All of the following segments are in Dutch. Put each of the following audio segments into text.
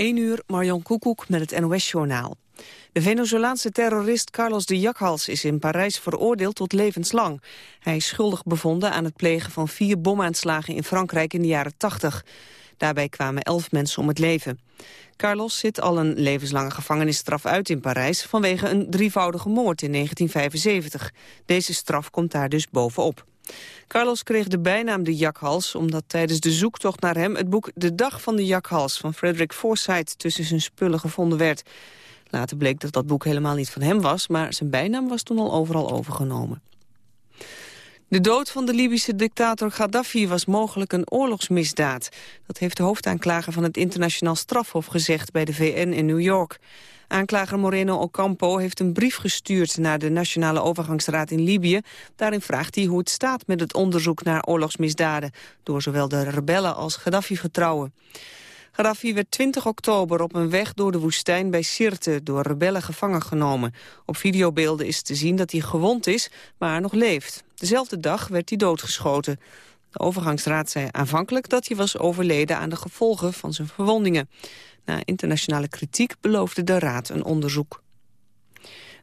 1 uur, Marion Koekoek met het NOS-journaal. De Venezolaanse terrorist Carlos de Jakhals is in Parijs veroordeeld tot levenslang. Hij is schuldig bevonden aan het plegen van vier bomaanslagen in Frankrijk in de jaren 80. Daarbij kwamen elf mensen om het leven. Carlos zit al een levenslange gevangenisstraf uit in Parijs... vanwege een drievoudige moord in 1975. Deze straf komt daar dus bovenop. Carlos kreeg de bijnaam de jakhals omdat tijdens de zoektocht naar hem... het boek De Dag van de Jakhals van Frederick Forsyth tussen zijn spullen gevonden werd. Later bleek dat dat boek helemaal niet van hem was... maar zijn bijnaam was toen al overal overgenomen. De dood van de Libische dictator Gaddafi was mogelijk een oorlogsmisdaad. Dat heeft de hoofdaanklager van het internationaal strafhof gezegd bij de VN in New York. Aanklager Moreno Ocampo heeft een brief gestuurd naar de Nationale Overgangsraad in Libië. Daarin vraagt hij hoe het staat met het onderzoek naar oorlogsmisdaden... door zowel de rebellen als Gaddafi-vertrouwen. Gaddafi werd 20 oktober op een weg door de woestijn bij Sirte door rebellen gevangen genomen. Op videobeelden is te zien dat hij gewond is, maar nog leeft. Dezelfde dag werd hij doodgeschoten. De overgangsraad zei aanvankelijk dat hij was overleden aan de gevolgen van zijn verwondingen. Na internationale kritiek beloofde de raad een onderzoek.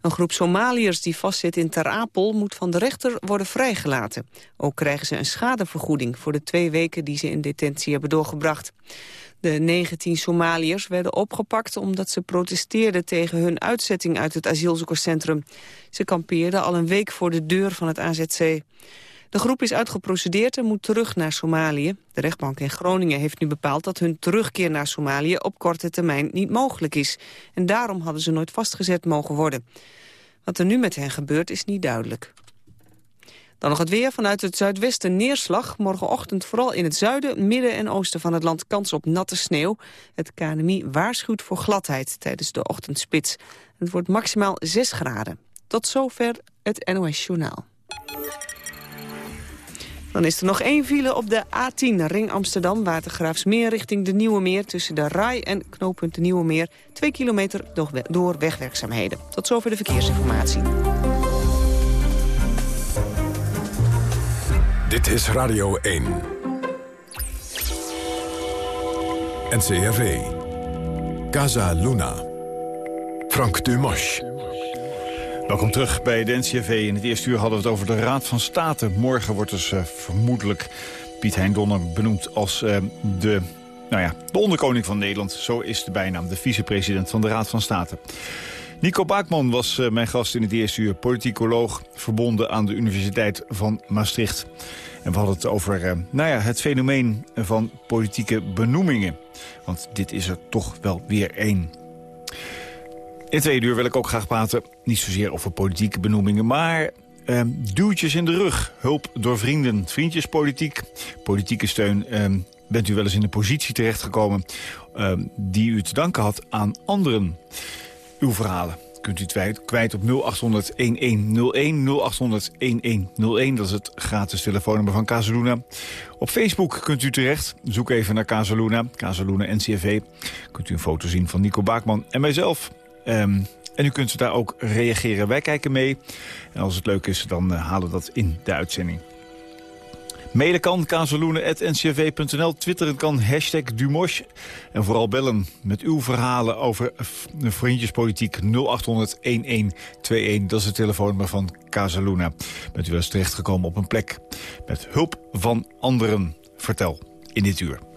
Een groep Somaliërs die vastzit in Ter Apel moet van de rechter worden vrijgelaten. Ook krijgen ze een schadevergoeding voor de twee weken die ze in detentie hebben doorgebracht. De 19 Somaliërs werden opgepakt omdat ze protesteerden tegen hun uitzetting uit het asielzoekerscentrum. Ze kampeerden al een week voor de deur van het AZC. De groep is uitgeprocedeerd en moet terug naar Somalië. De rechtbank in Groningen heeft nu bepaald dat hun terugkeer naar Somalië op korte termijn niet mogelijk is. En daarom hadden ze nooit vastgezet mogen worden. Wat er nu met hen gebeurt is niet duidelijk. Dan nog het weer. Vanuit het zuidwesten neerslag. Morgenochtend vooral in het zuiden, midden en oosten van het land kans op natte sneeuw. Het KNMI waarschuwt voor gladheid tijdens de ochtendspits. Het wordt maximaal 6 graden. Tot zover het NOS Journaal. Dan is er nog één file op de A10, Ring Amsterdam, Watergraafsmeer richting de Nieuwe Meer. Tussen de Rai en knooppunt de Nieuwe Meer. Twee kilometer door wegwerkzaamheden. Tot zover de verkeersinformatie. Dit is Radio 1. NCRV. Casa Luna. Frank Dumas. Welkom terug bij de. In het eerste uur hadden we het over de Raad van State. Morgen wordt dus uh, vermoedelijk Piet Hein Donner benoemd als uh, de, nou ja, de onderkoning van Nederland. Zo is de bijnaam, de vicepresident van de Raad van State. Nico Baakman was uh, mijn gast in het eerste uur. Politicoloog, verbonden aan de Universiteit van Maastricht. En we hadden het over nou ja, het fenomeen van politieke benoemingen. Want dit is er toch wel weer één. In twee uur wil ik ook graag praten, niet zozeer over politieke benoemingen... maar uh, duwtjes in de rug, hulp door vrienden, vriendjespolitiek, politieke steun... Uh, bent u wel eens in een positie terechtgekomen uh, die u te danken had aan anderen. Uw verhalen kunt u kwijt, op 0800-1101, 0800-1101. Dat is het gratis telefoonnummer van Casaluna. Op Facebook kunt u terecht. Zoek even naar Casaluna, Casaluna NCRV. Kunt u een foto zien van Nico Baakman en mijzelf. Um, en u kunt daar ook reageren. Wij kijken mee. En als het leuk is, dan uh, halen we dat in de uitzending. Mailen kan kazeloenen.ncv.nl. Twitteren kan hashtag Dumosh. En vooral bellen met uw verhalen over vriendjespolitiek 0800-1121. Dat is het telefoonnummer van Kazeluna. Bent u wel eens terechtgekomen op een plek met hulp van anderen? Vertel in dit uur.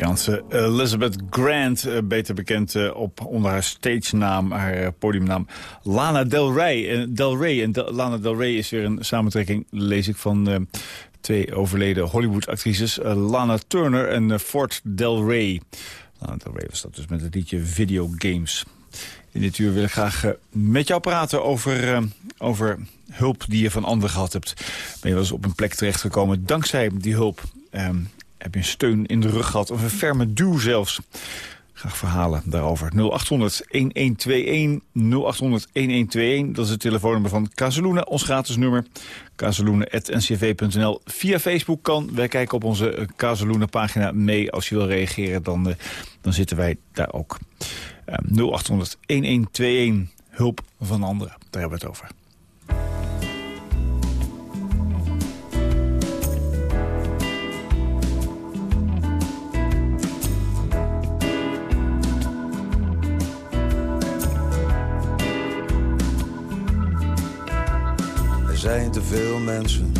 Amerikaanse Elizabeth Grant, eh, beter bekend eh, op, onder haar stage naam, haar eh, podiumnaam Lana Del Rey. Del Rey. En Lana Del Rey is weer een samentrekking, lees ik, van eh, twee overleden Hollywood-actrices. eh, Lana Turner en eh, Ford Del Rey. Lana Del Rey was dat dus met het liedje Video Games. In dit uur wil ik graag eh, met jou praten over, eh, over hulp die je van anderen gehad hebt. Ben je wel eens op een plek terechtgekomen dankzij die hulp? Ehm, heb je een steun in de rug gehad of een ferme duw zelfs? Graag verhalen daarover. 0800-1121, 0800-1121. Dat is het telefoonnummer van Kazeloenen, ons gratis nummer. Kazeloenen.ncv.nl. Via Facebook kan. Wij kijken op onze eh, Kazeloenen pagina mee. Als je wil reageren, dan, eh, dan zitten wij daar ook. Eh, 0800-1121. Hulp van anderen. Daar hebben we het over. Zijn te veel mensen,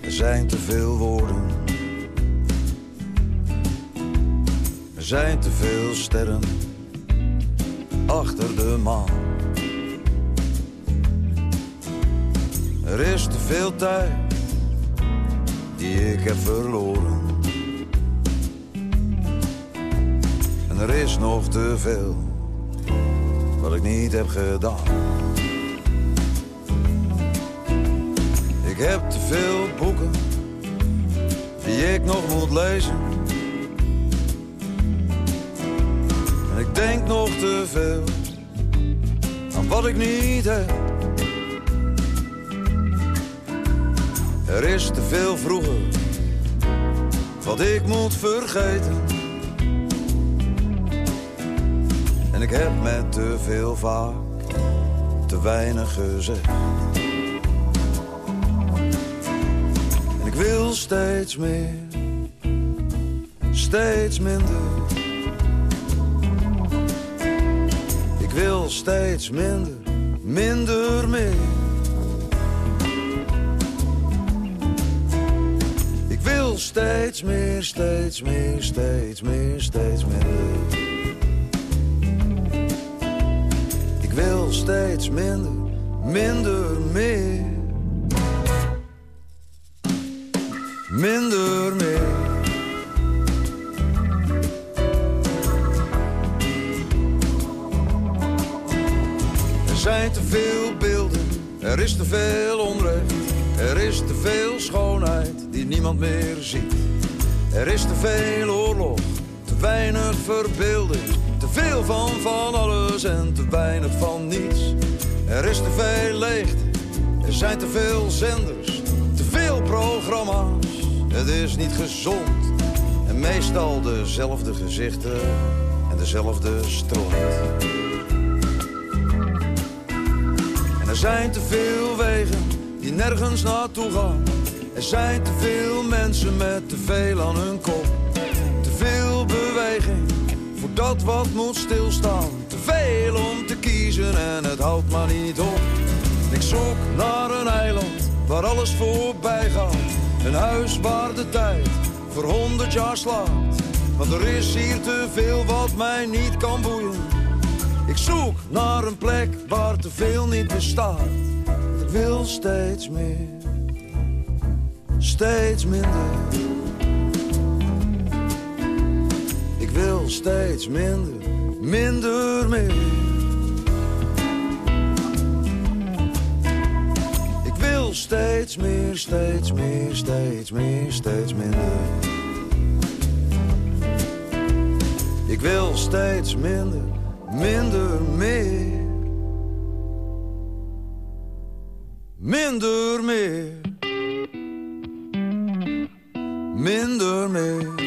er zijn te veel woorden. Er zijn te veel sterren achter de maan. Er is te veel tijd die ik heb verloren. En er is nog te veel wat ik niet heb gedaan. Ik heb te veel boeken die ik nog moet lezen. En ik denk nog te veel aan wat ik niet heb. Er is te veel vroeger wat ik moet vergeten. En ik heb met te veel vaak te weinig gezegd. Steeds meer, steeds minder. Ik wil steeds minder, minder meer. Ik wil steeds meer, steeds meer, steeds meer, steeds minder. Ik wil steeds minder, minder meer. Er is te veel onrecht. Er is te veel schoonheid die niemand meer ziet. Er is te veel oorlog, te weinig verbeelding. Te veel van van alles en te weinig van niets. Er is te veel leegte, er zijn te veel zenders. Te veel programma's, het is niet gezond. En meestal dezelfde gezichten en dezelfde stront. Zijn te veel wegen die nergens naartoe gaan. Er zijn te veel mensen met te veel aan hun kop. Te veel beweging voor dat wat moet stilstaan. Te veel om te kiezen en het houdt maar niet op. Ik zoek naar een eiland waar alles voorbij gaat. Een huis waar de tijd voor honderd jaar slaat. Want er is hier te veel wat mij niet kan boeien. Ik zoek naar een plek waar te veel niet bestaat. Ik wil steeds meer, steeds minder. Ik wil steeds minder, minder meer. Ik wil steeds meer, steeds meer, steeds meer, steeds minder. Ik wil steeds minder, minder meer. Minder meer. Minder meer.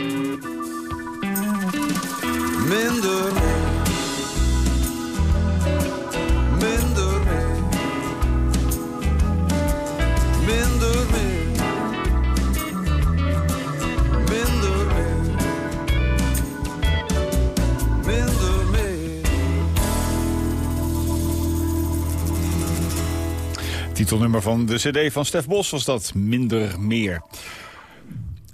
Titelnummer van de cd van Stef Bos was dat, Minder Meer.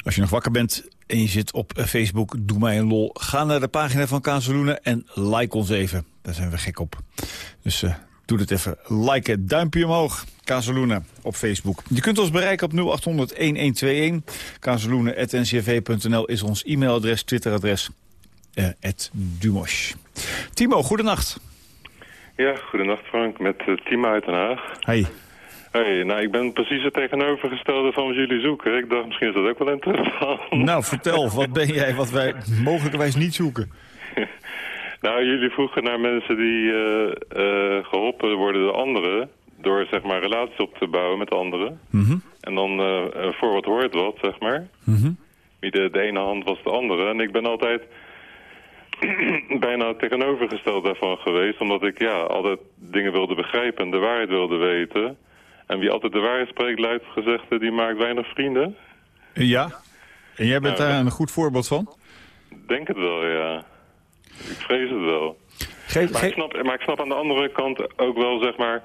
Als je nog wakker bent en je zit op Facebook, doe mij een lol. Ga naar de pagina van Kazeloenen en like ons even. Daar zijn we gek op. Dus eh, doe het even. Liken, duimpje omhoog. Kazeloenen op Facebook. Je kunt ons bereiken op 0800-1121. Kazeloenen.ncv.nl is ons e-mailadres, Twitteradres. eh at Dumosh. Timo, goedenacht. Ja, goedenacht Frank, met uh, Timo uit Den Haag. Hey. Hey, nou, ik ben precies het tegenovergestelde van wat jullie zoeken. Ik dacht, misschien is dat ook wel interessant. Nou, vertel, wat ben jij wat wij mogelijkerwijs niet zoeken? nou, jullie vroegen naar mensen die uh, uh, geholpen worden door anderen... door, zeg maar, relaties op te bouwen met anderen. Mm -hmm. En dan uh, voor wat hoort wat, zeg maar. Mm -hmm. Wie de, de ene hand was de andere. En ik ben altijd bijna tegenovergesteld daarvan geweest... omdat ik ja, altijd dingen wilde begrijpen en de waarheid wilde weten... En wie altijd de waarheid spreekt, luidt gezegd, die maakt weinig vrienden. Ja, en jij bent Nou, daar een goed voorbeeld van? Denk het wel, ja. Ik vrees het wel. Geef, Maar ik, snap, maar ik snap aan de andere kant ook wel, zeg maar...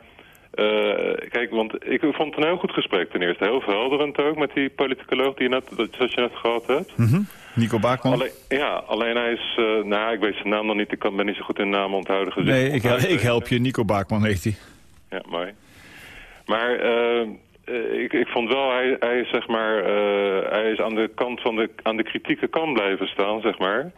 eh, kijk, want ik vond het een heel goed gesprek ten eerste. Heel verhelderend ook met die politicoloog die je net, zoals je net gehad hebt. Mhm. Nico Baakman? Alleen, ja, alleen hij is... eh, nou, ik weet zijn naam nog niet. Ik kan, ben niet zo goed in naam onthouden. gezicht Nee, ik, onthouden. ik help je. Nico Baakman heet hij. Ja, mooi. Maar eh, eh, ik, ik vond wel, hij, hij is zeg maar, eh, hij is aan de kant van de, aan de kritieke kant blijven staan, zeg maar.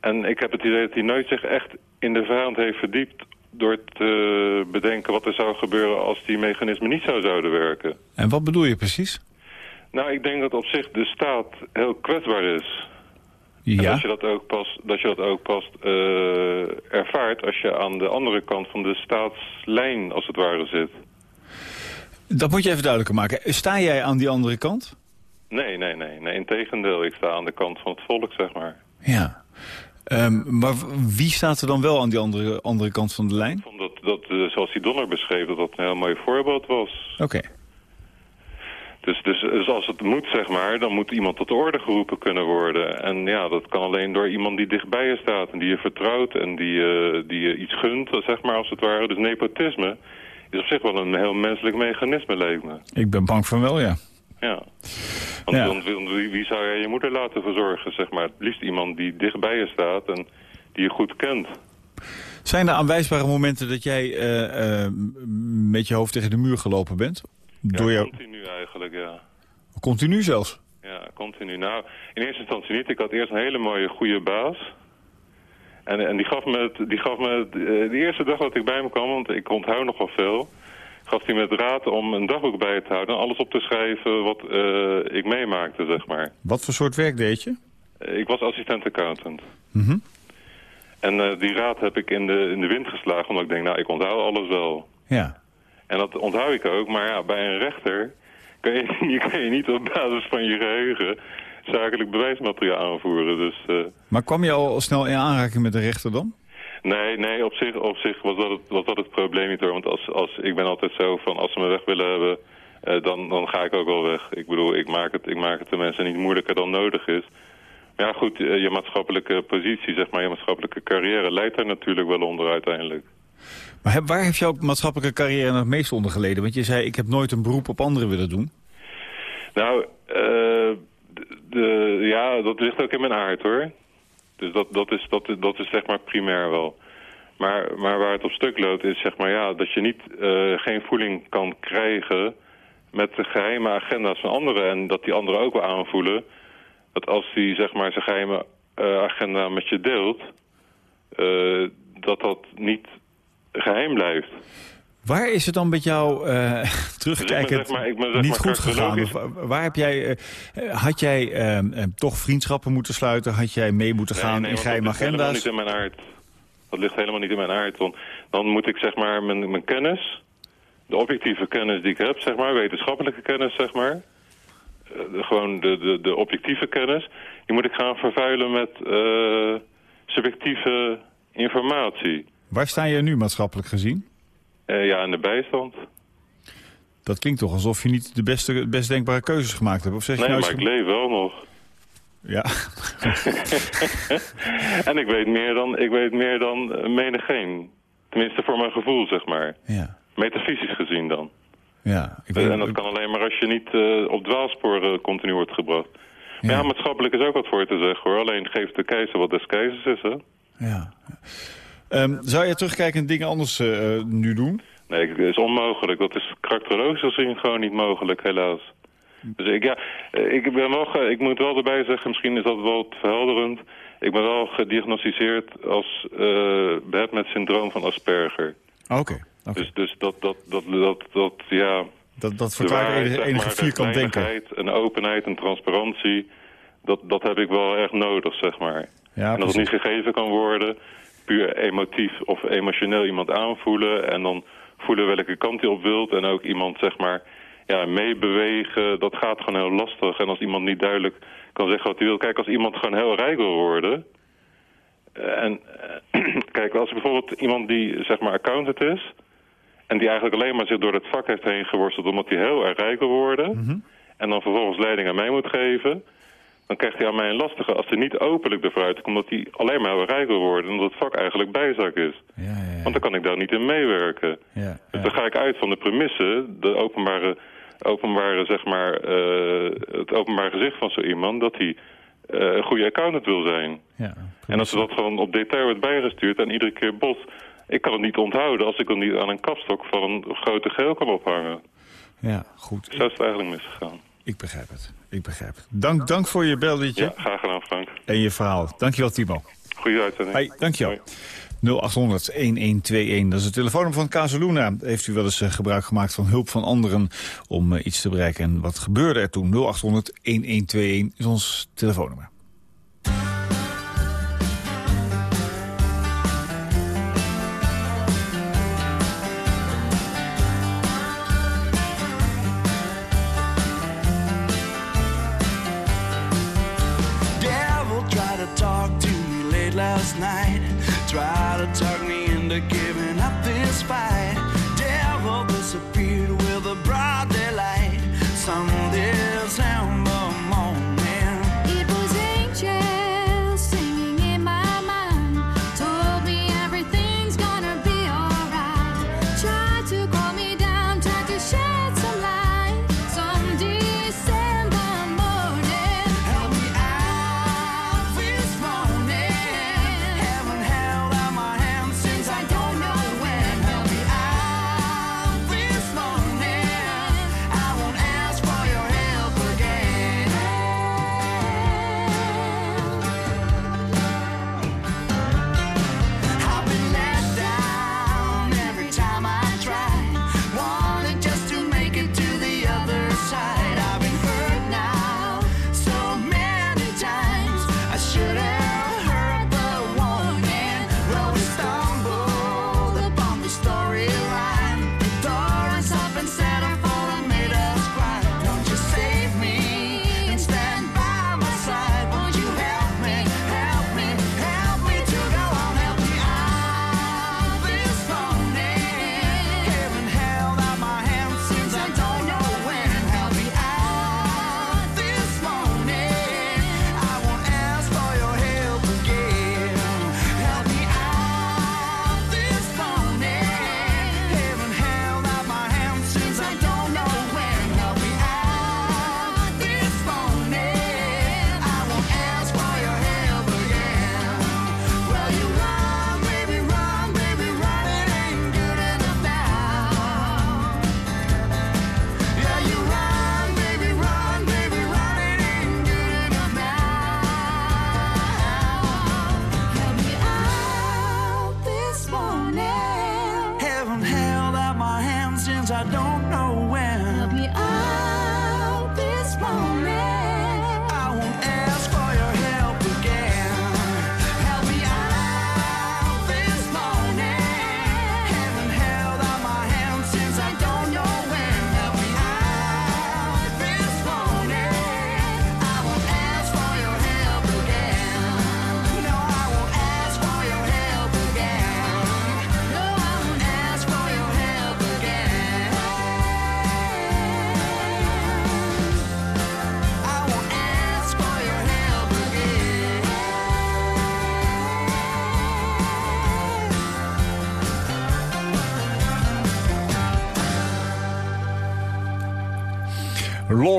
En ik heb het idee dat hij nooit zich echt in de vijand heeft verdiept door te bedenken wat er zou gebeuren als die mechanismen niet zo zouden werken. En wat bedoel je precies? Nou, ik denk dat op zich de staat heel kwetsbaar is. En Ja, dat je dat ook pas, dat je dat ook pas ervaart als je aan de andere kant van de staatslijn, als het ware, zit. Dat moet je even duidelijker maken. Sta jij aan die andere kant? Nee, nee, nee. nee. Integendeel, ik sta aan de kant van het volk, zeg maar. Ja. Ehm, maar wie staat er dan wel aan die andere, andere kant van de lijn? Vond dat, eh, zoals die Donner beschreef, dat dat een heel mooi voorbeeld was. Oké. Dus, dus, dus als het moet, zeg maar, dan moet iemand tot de orde geroepen kunnen worden. En ja, dat kan alleen door iemand die dichtbij je staat en die je vertrouwt en die, eh, die je iets gunt, zeg maar, als het ware. Dus nepotisme is op zich wel een heel menselijk mechanisme, lijkt me. Ik ben bang van wel, ja. Ja. Want Ja. wie, wie zou jij je moeder laten verzorgen, zeg maar? Het liefst iemand die dichtbij je staat en die je goed kent. Zijn er aanwijsbare momenten dat jij eh, eh, met je hoofd tegen de muur gelopen bent? Door ja, jou... continu eigenlijk, ja. Continu zelfs? Ja, continu. Nou, in eerste instantie niet. Ik had eerst een hele mooie, goede baas. En, en die gaf me, het, die gaf me eh, de eerste dag dat ik bij hem kwam, want ik onthoud nogal veel, gaf hij me het raad om een dagboek bij te houden en alles op te schrijven wat eh, ik meemaakte, zeg maar. Wat voor soort werk deed je? Eh, Ik was assistent accountant. Mhm. En die raad heb ik in de, in de wind geslagen, omdat ik denk, nou, ik onthoud alles wel. Ja. En dat onthoud ik ook, maar ja, bij een rechter kan je, je kan je niet op basis van je geheugen zakelijk bewijsmateriaal aanvoeren. Dus eh, Maar kwam je al snel in aanraking met de rechter dan? nee, nee, op zich, op zich was, dat het, was dat het probleem niet hoor. Want als, als, ik ben altijd zo van, als ze me weg willen hebben, eh, dan, dan ga ik ook wel weg. Ik bedoel, ik maak, het, ik maak het de mensen niet moeilijker dan nodig is. Maar ja goed, eh, je maatschappelijke positie, zeg maar, je maatschappelijke carrière leidt daar natuurlijk wel onder uiteindelijk. Maar heb- waar heeft jouw maatschappelijke carrière nog het meest onder geleden? Want je zei, ik heb nooit een beroep op anderen willen doen. Nou, eh, de, ja, dat ligt ook in mijn aard hoor. Dus dat, dat, is, dat, dat is zeg maar primair wel. Maar, maar waar het op stuk loopt is zeg maar ja, dat je niet, eh, geen voeling kan krijgen met de geheime agenda's van anderen. En dat die anderen ook wel aanvoelen dat als die zeg maar zijn geheime eh, agenda met je deelt, eh, dat dat niet geheim blijft. Waar is het dan met jou eh maar- ben zeg niet goed gegaan? Of, waar heb jij, eh, had jij eh, eh, toch vriendschappen moeten sluiten? Had jij mee moeten gaan in geheime dat ligt helemaal agenda's? niet in mijn aard. Dat ligt helemaal niet in mijn aard. Want dan moet ik zeg maar mijn, mijn kennis, de objectieve kennis die ik heb, zeg maar, wetenschappelijke kennis, zeg maar. de- gewoon de, de, de objectieve kennis, die moet ik gaan vervuilen met subjectieve informatie. Waar sta je nu maatschappelijk gezien? Eh, ja, in de bijstand. Dat klinkt toch alsof je niet de beste, best denkbare keuzes gemaakt hebt. Of zeg Nee, je nou maar ik leef wel nog. Ja, en ik weet meer dan, ik weet meer dan eh, menigeen. Tenminste voor mijn gevoel, zeg maar. ja, Metafysisch gezien dan. ja. Ik en dat kan alleen maar als je niet eh, op dwaalsporen continu wordt gebracht. Maar ja. Ja. maatschappelijk is ook wat voor te zeggen hoor. Alleen geeft de keizer wat des keizers is, hè? ja. Ehm, zou je terugkijken en dingen anders eh, eh, nu doen? Nee, dat is onmogelijk. Dat is karakterologisch gezien gewoon niet mogelijk, helaas. Dus ik, ja, eh, ik, ben wel ge- ik moet wel erbij zeggen, misschien is dat wel te verhelderend. Ik ben wel gediagnosticeerd als behept met syndroom van Asperger. Oké. Dus, dus dat, dat, dat, dat, dat, ja... dat, dat verklaart enige, vierkant denken. Een openheid, een transparantie. Dat, dat heb ik wel erg nodig, zeg maar. Ja, en als het niet gegeven kan worden, puur emotief of emotioneel iemand aanvoelen... en dan voelen welke kant hij op wilt en ook iemand, zeg maar, ja, meebewegen... dat gaat gewoon heel lastig. En als iemand niet duidelijk kan zeggen wat hij wil... Kijk, als iemand gewoon heel rijk wil worden... eh, en eh, kijk, als bijvoorbeeld iemand die, zeg maar, accountant is... en die eigenlijk alleen maar zich door het vak heeft heen geworsteld... omdat hij heel erg rijk wil worden... Mhm. en dan vervolgens leiding aan mij moet geven... dan krijgt hij aan mij een lastige als hij niet openlijk ervoor uitkomt... omdat hij alleen maar rijk wil worden... en dat het vak eigenlijk bijzak is. Ja, ja, ja. Want dan kan ik daar niet in meewerken. ja, Dus dan ga ik uit van de premisse, de openbare, openbare zeg maar, eh, het openbaar gezicht van zo iemand... dat hij eh, een goede accountant wil zijn. ja. En als er dat gewoon op detail wordt bijgestuurd en iedere keer bot... ik kan het niet onthouden als ik het niet aan een kapstok van een grote geel kan ophangen. ja, goed. Zo is het eigenlijk misgegaan. Ik begrijp het. Ik begrijp het. Dank, dank voor je belletje Ja, graag gedaan Frank. en je verhaal. Dankjewel, Timo. Goeie uitzending. Hey, dankjewel. Hoi. 0800-1121, dat is het telefoonnummer van Casaluna. Heeft u wel eens eh, gebruik gemaakt van hulp van anderen om eh, iets te bereiken? En wat gebeurde er toen? 0800-1121 is ons telefoonnummer. Last night. Try to talk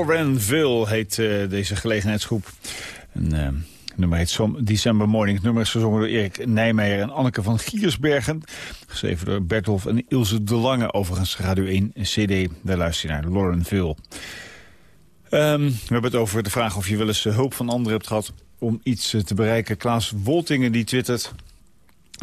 Laurenville heet eh, deze gelegenheidsgroep. Een eh, nummer heet Some December Morning. Het nummer is gezongen door Erik Nijmeijer en Anneke van Giersbergen. Geschreven door Bertolf en Ilse de Lange. Overigens Radio 1 CD. Daar luister je naar Laurenville. Ehm, we hebben het over de vraag of je wel eens eh, hulp van anderen hebt gehad om iets te bereiken. Klaas Woltingen die twittert...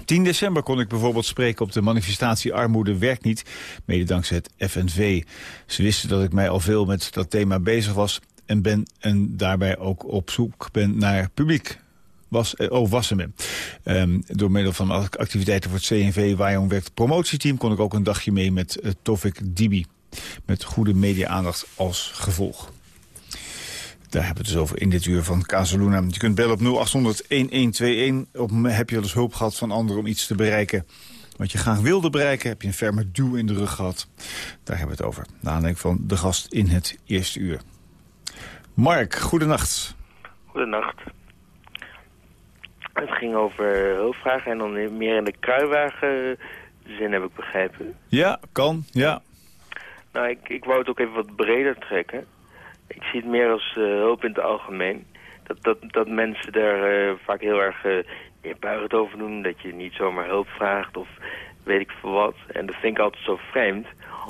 10 december kon ik bijvoorbeeld spreken op de manifestatie Armoede werkt niet, mede dankzij het FNV. Ze wisten dat ik mij al veel met dat thema bezig was en ben en daarbij ook op zoek ben naar publiek. Was, eh, oh, Wassemen. Ehm, door middel van activiteiten voor het CNV Waaijong werkt promotieteam kon ik ook een dagje mee met uh, Tofik Dibi. Met goede media-aandacht als gevolg. Daar hebben we het dus over in dit uur van Casaluna. Je kunt bellen op 0800-1121. Op, heb je wel eens hulp gehad van anderen om iets te bereiken wat je graag wilde bereiken? Heb je een ferme duw in de rug gehad? Daar hebben we het over. Naar aanleiding van de gast in het eerste uur. Mark, goedenacht. Goedenacht. Het ging over hulpvragen en dan meer in de kruiwagen zin heb ik begrepen. Ja, kan, ja. Nou, ik, ik wou het ook even wat breder trekken. Ik zie het meer als uh, hulp in het algemeen. Dat, dat, dat mensen daar uh, vaak heel erg uh, neerbuigend over doen. Dat je niet zomaar hulp vraagt of weet ik veel wat. En dat vind ik altijd zo vreemd.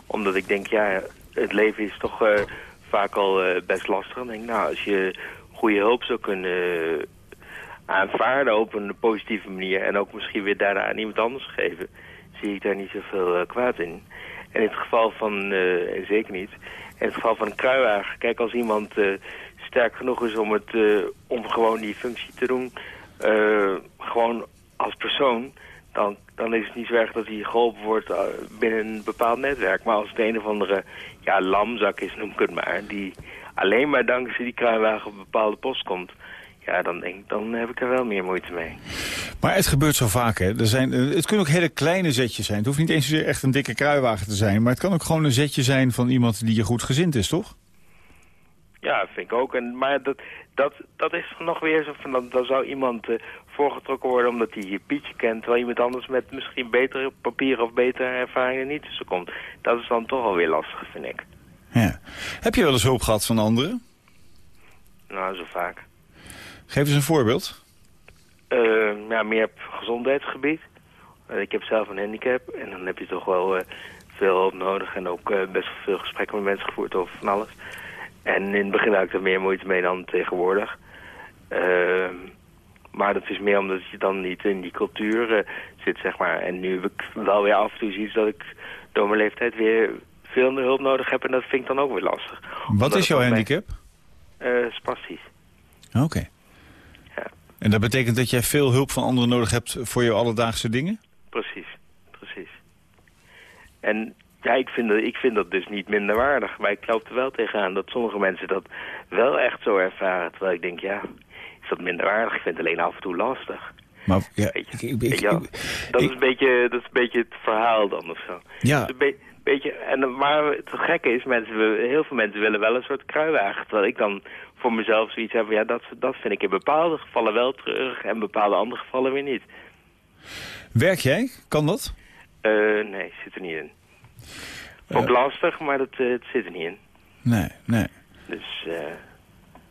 Omdat ik denk, ja, het leven is toch vaak al best lastig. En denk, nou, als je goede hulp zou kunnen aanvaarden op een positieve manier... en ook misschien weer daarna aan iemand anders geven... zie ik daar niet zoveel kwaad in. En in het geval van, zeker niet, in het geval van een kruiwagen, kijk als iemand uh, sterk genoeg is om, het, uh, om gewoon die functie te doen, gewoon als persoon, dan, dan is het niet zo erg dat hij geholpen wordt binnen een bepaald netwerk. Maar als het een of andere ja, lamzak is, noem ik het maar, die alleen maar dankzij die kruiwagen op een bepaalde post komt, ja, dan denk dan heb ik er wel meer moeite mee. Maar het gebeurt zo vaak, hè. Er zijn, eh, het kunnen ook hele kleine zetjes zijn. Het hoeft niet eens echt een dikke kruiwagen te zijn. Maar het kan ook gewoon een zetje zijn van iemand die je goed gezind is, toch? Ja, vind ik ook. En, maar dat, dat, dat is nog weer zo van, dan, dan zou iemand eh, voorgetrokken worden omdat hij je Pietje kent, terwijl iemand anders met misschien betere papieren of betere ervaringen niet tussen komt. Dat is dan toch alweer lastig, vind ik. Ja. Heb je wel eens hulp gehad van anderen? Nou, zo vaak. Geef eens een voorbeeld. Eh, ja, meer op gezondheidsgebied. Eh, ik heb zelf een handicap en dan heb je toch wel eh, veel hulp nodig en ook best veel gesprekken met mensen gevoerd over van alles. En in het begin had ik er meer moeite mee dan tegenwoordig. Ehm, maar dat is meer omdat je dan niet in die cultuur zit, zeg maar. En nu heb ik wel weer af en toe zoiets dat ik door mijn leeftijd weer veel meer hulp nodig heb. En dat vind ik dan ook weer lastig. Wat Omdat is jouw handicap? eh spastisch. Oké. En dat betekent dat jij veel hulp van anderen nodig hebt voor je alledaagse dingen? Precies, precies. En ja, ik vind, dat, ik vind dat dus niet minder waardig. Maar ik loop er wel tegenaan dat sommige mensen dat wel echt zo ervaren. Terwijl ik denk, ja, is dat minder waardig? Ik vind het alleen af en toe lastig. Maar ja, ik, ik, ik- dat, is een beetje, dat is een beetje het verhaal dan of zo. ja, be- beetje, en, maar het gekke is, mensen, heel veel mensen willen wel een soort kruiwagen. Terwijl ik dan voor mezelf zoiets heb van, ja, dat, dat vind ik in bepaalde gevallen wel terug. En in bepaalde andere gevallen weer niet. werk jij? Kan dat? Eh, nee, zit er niet in. Ook lastig, maar dat, eh, het zit er niet in. Nee, nee. Dus eh,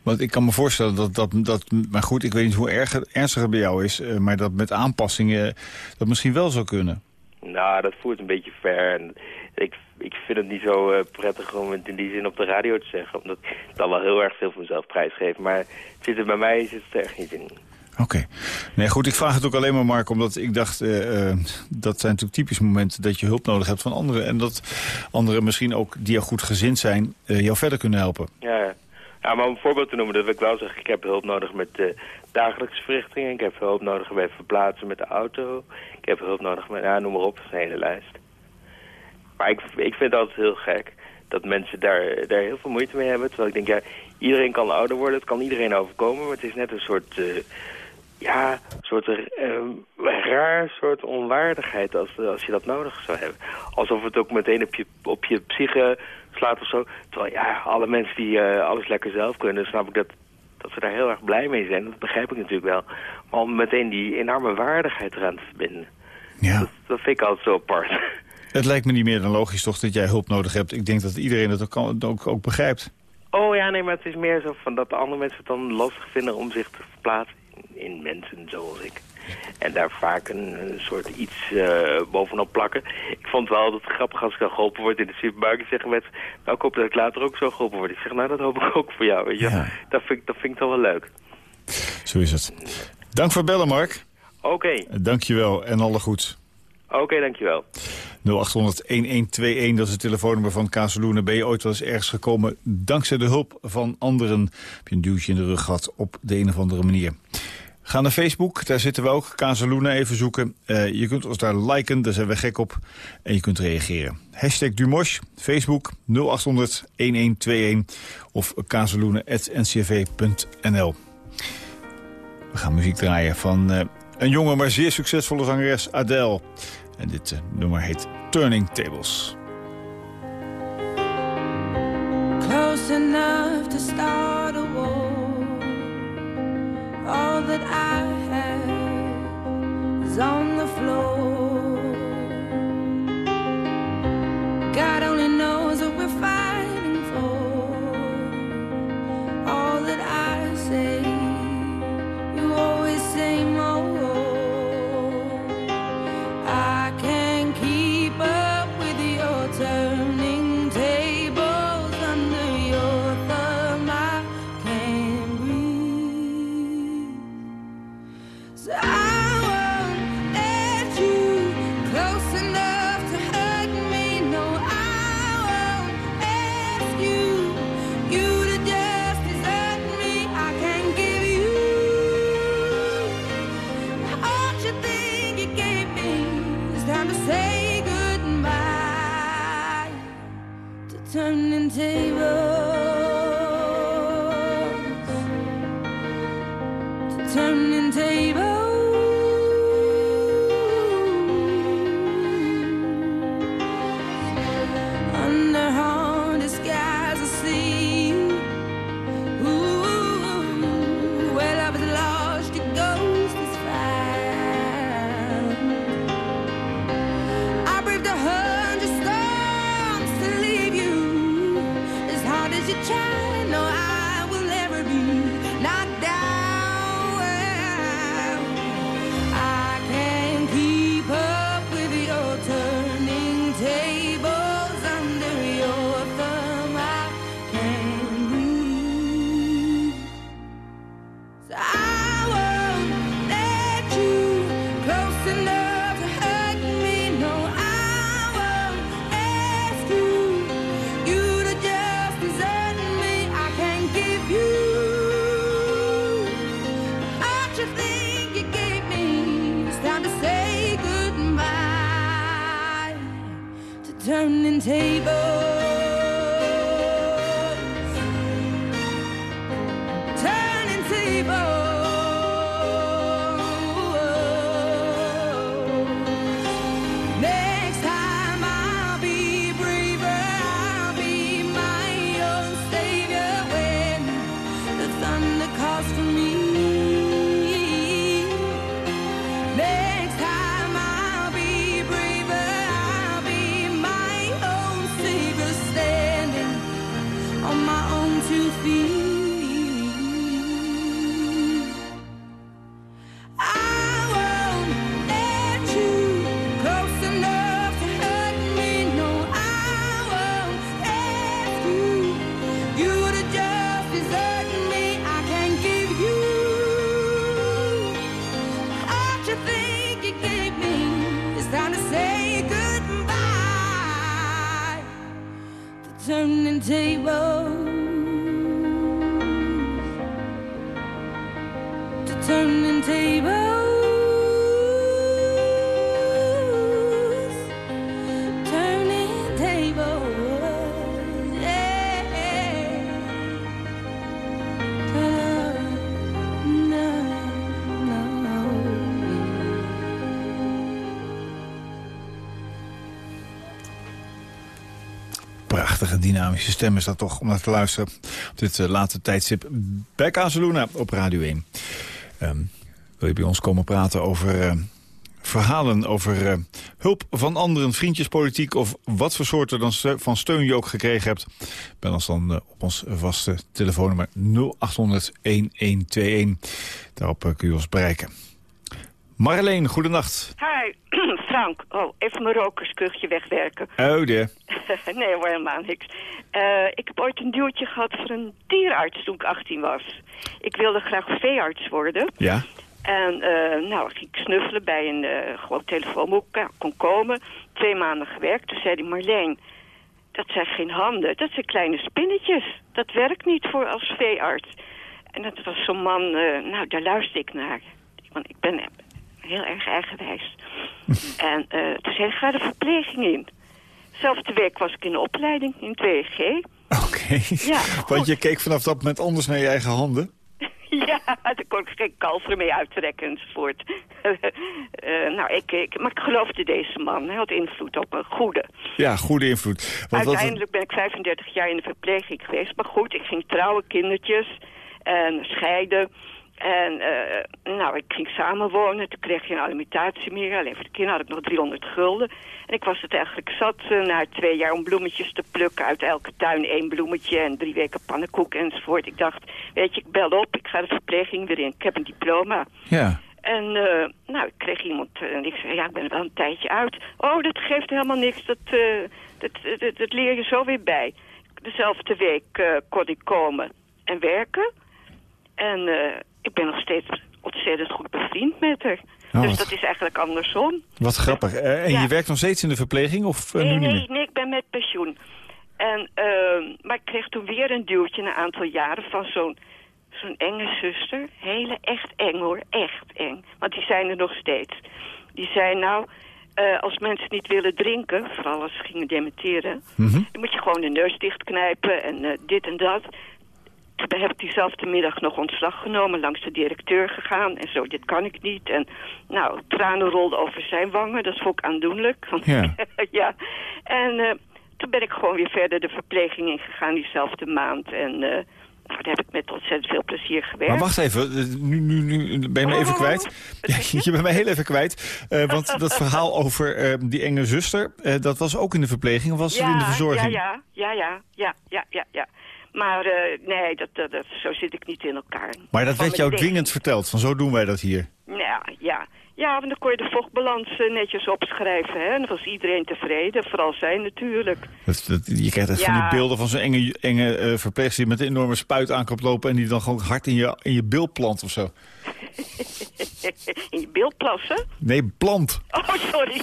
Want ik kan me voorstellen dat, dat, dat maar goed, ik weet niet hoe erg, ernstig het bij jou is, eh, maar dat met aanpassingen dat misschien wel zou kunnen. nou, dat voert een beetje ver. En ik, ik vind het niet zo eh, prettig om het in die zin op de radio te zeggen. Omdat ik dan wel heel erg veel van mezelf prijsgeef. Maar het zit er bij mij zit het er echt niet in. Oké. Nee, goed, ik vraag het ook alleen maar, Mark, omdat ik dacht... eh, eh, dat zijn natuurlijk typisch momenten dat je hulp nodig hebt van anderen. En dat anderen misschien ook, die jou goed gezind zijn, jou verder kunnen helpen. Ja, ja. ja, maar om een voorbeeld te noemen, dat wil ik wel zeggen. Ik heb hulp nodig met dagelijkse verrichtingen. Ik heb hulp nodig bij verplaatsen met de auto. Ik heb hulp nodig met, ja, noem maar op, dat is een hele lijst. Maar ik, ik vind altijd heel gek dat mensen daar, daar heel veel moeite mee hebben. Terwijl ik denk, ja, iedereen kan ouder worden, het kan iedereen overkomen. Maar het is net een soort, eh, ja, soort eh, raar soort onwaardigheid als, als je dat nodig zou hebben. Alsof het ook meteen op je, op je psyche slaat of zo. Terwijl, ja, alle mensen die eh, alles lekker zelf kunnen, snap ik dat, dat ze daar heel erg blij mee zijn. Dat begrijp ik natuurlijk wel. Maar om meteen die enorme waardigheid eraan te verbinden, Ja. dat, dat vind ik altijd zo apart. Het lijkt me niet meer dan logisch toch dat jij hulp nodig hebt. Ik denk dat iedereen dat ook, kan, ook, ook begrijpt. Oh ja, nee, maar het is meer zo van dat de andere mensen het dan lastig vinden om zich te verplaatsen in, mensen zoals ik. En daar vaak een, een soort iets eh, bovenop plakken. Ik vond wel dat het grappig als ik dan geholpen word in de supermarkt. Die zeggen met, nou ik hoop dat ik later ook zo geholpen word. Ik zeg, nou dat hoop ik ook voor jou. Weet je? Ja. Dat, vind ik, dat vind ik toch wel leuk. Zo is het. Dank voor bellen, Mark. Oké, Dank je wel en alle goed. Oké, dankjewel. 0800-1121, dat is het telefoonnummer van Kazeloenen. Ben je ooit wel eens ergens gekomen dankzij de hulp van anderen? Heb je een duwtje in de rug gehad op de een of andere manier? Ga naar Facebook, daar zitten we ook. Kazeloenen even zoeken. Eh, je kunt ons daar liken, daar zijn we gek op. En je kunt reageren. Hashtag Dumosh, Facebook 0800-1121 of kazeloenen.ncv.nl. We gaan muziek draaien van eh, een jonge maar zeer succesvolle zangeres Adele. En dit eh, nummer heet Turning Tables. close enough to start a war. All that I have is on the floor. God only knows what we're fighting dynamische stem is dat toch om naar te luisteren. Op dit eh, late tijdstip bij Casaluna op Radio 1. Ehm, wil je bij ons komen praten over eh, verhalen over eh, hulp van anderen, vriendjespolitiek... of wat voor soorten dan van steun je ook gekregen hebt? Bel ons dan op ons vaste telefoonnummer 0800-1121. Daarop kun je ons bereiken. Marleen, goedenacht. Hi, Frank. Oh, even mijn rokerskuchtje wegwerken. Oh, de. nee hoor, helemaal niks. Eh, ik heb ooit een duwtje gehad voor een dierenarts toen ik 18 was. Ik wilde graag veearts worden. Ja? En eh, nou, ging ik snuffelen bij een eh, gewoon telefoonboek. Ja, kon komen. Twee maanden gewerkt. Toen zei hij, Marleen, dat zijn geen handen. Dat zijn kleine spinnetjes. Dat werkt niet voor als veearts. En dat was zo'n man, nou, daar luister ik naar. Want ik ben heel erg eigenwijs. en eh, toen zei hij, ga de verpleging in. Zelfde week was ik in de opleiding in 2G. Oké. Ja, Want je keek vanaf dat moment anders naar je eigen handen? Ja, daar kon ik geen kalveren mee uittrekken enzovoort. Eh, nou, ik, ik, maar ik geloofde deze man. Hij had invloed op me, goede. Ja, goede invloed. Want Uiteindelijk ben ik 35 jaar in de verpleging geweest. Maar goed, ik ging trouwen, kindertjes en scheiden. En eh, nou, ik ging samenwonen. Toen kreeg je een alimentatie meer. Alleen voor de kinderen had ik nog 300 gulden. En ik was het eigenlijk zat eh, na twee jaar om bloemetjes te plukken. Uit elke tuin één bloemetje en drie weken pannenkoek enzovoort. Ik dacht, weet je, ik bel op. Ik ga de verpleging weer in. Ik heb een diploma. Ja. En eh, nou, ik kreeg iemand en ik zei, ja, ik ben er wel een tijdje uit. Oh, dat geeft helemaal niks, dat, dat, dat, dat leer je zo weer bij. Dezelfde week kon ik komen en werken. En ik ben nog steeds ontzettend goed bevriend met haar. Oh, dus dat is eigenlijk andersom. Wat grappig. Eh, en Ja. je werkt nog steeds in de verpleging of eh, nee, nu nee, nee, ik ben met pensioen. En, ehm, maar ik kreeg toen weer een duwtje na een aantal jaren van zo'n zo'n enge zuster. Hele echt eng hoor, echt eng. Want die zijn er nog steeds. Die zei nou, eh, als mensen niet willen drinken, vooral als ze gingen dementeren... Mhm. dan moet je gewoon de neus dichtknijpen en dit en dat. Toen heb ik diezelfde middag nog ontslag genomen, langs de directeur gegaan en zo, dit kan ik niet. En nou, tranen rolden over zijn wangen, dat vond ik aandoenlijk. Want- Ja. ja. En eh, toen ben ik gewoon weer verder de verpleging ingegaan diezelfde maand. En eh, nou, daar heb ik met ontzettend veel plezier gewerkt. Maar wacht even, eh, nu, nu, nu ben je me even kwijt. Ja, je bent me heel even kwijt. Want dat verhaal over die enge zuster, dat was ook in de verpleging of was het in de verzorging? Ja, ja, ja, ja, ja, ja, ja, ja. Maar eh, nee, dat, dat, dat, zo zit ik niet in elkaar. Maar dat Van werd jou ding. dwingend verteld, van zo doen wij dat hier. Ja, ja. Ja, want dan kon je de vochtbalans eh, netjes opschrijven. Hè? En dan was iedereen tevreden, vooral zij natuurlijk. Dat, dat, je krijgt echt van die beelden van zo'n enge, enge eh, verpleegster die met een enorme spuit aankomt lopen... en die dan gewoon hard in je, in je bil plant of zo. in je beeld plassen. Nee, plant. Oh, sorry.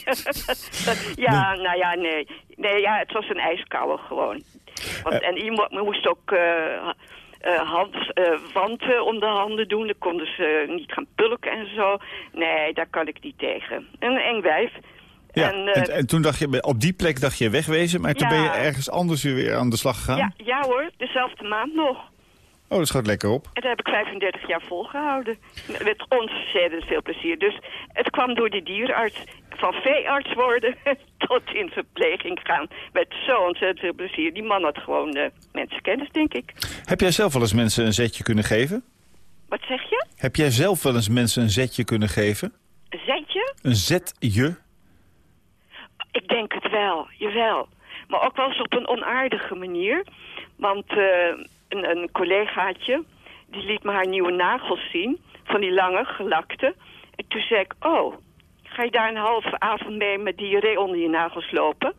ja, nou ja, nee. Nee, ja, het was een ijskoude gewoon. Want, en je mo- moest ook eh eh, hand, eh, wanten om de handen doen. Dan konden ze niet gaan pulken en zo. Nee, daar kan ik niet tegen. Een eng wijf. Ja, En, en, eh, en toen dacht je, op die plek dacht je wegwezen, maar toen ben je ergens anders weer aan de slag gegaan? ja, ja hoor, dezelfde maand nog. Oh, dat gaat lekker op. En dat heb ik 35 jaar volgehouden. Met ontzettend veel plezier. Dus het kwam door de dierarts. Van veearts worden tot in verpleging gaan. Met zo ontzettend veel plezier. Die man had gewoon eh, mensenkennis, denk ik. Heb jij zelf wel eens mensen een zetje kunnen geven? Wat zeg je? Heb jij zelf wel eens mensen een zetje kunnen geven? Een zetje? Een zetje? Ik denk het wel, jawel. Maar ook wel eens op een onaardige manier. Want eh, een, een collegaatje, die liet me haar nieuwe nagels zien. Van die lange, gelakte. En toen zei ik, oh, ga je daar een halve avond mee met diarree onder je nagels lopen?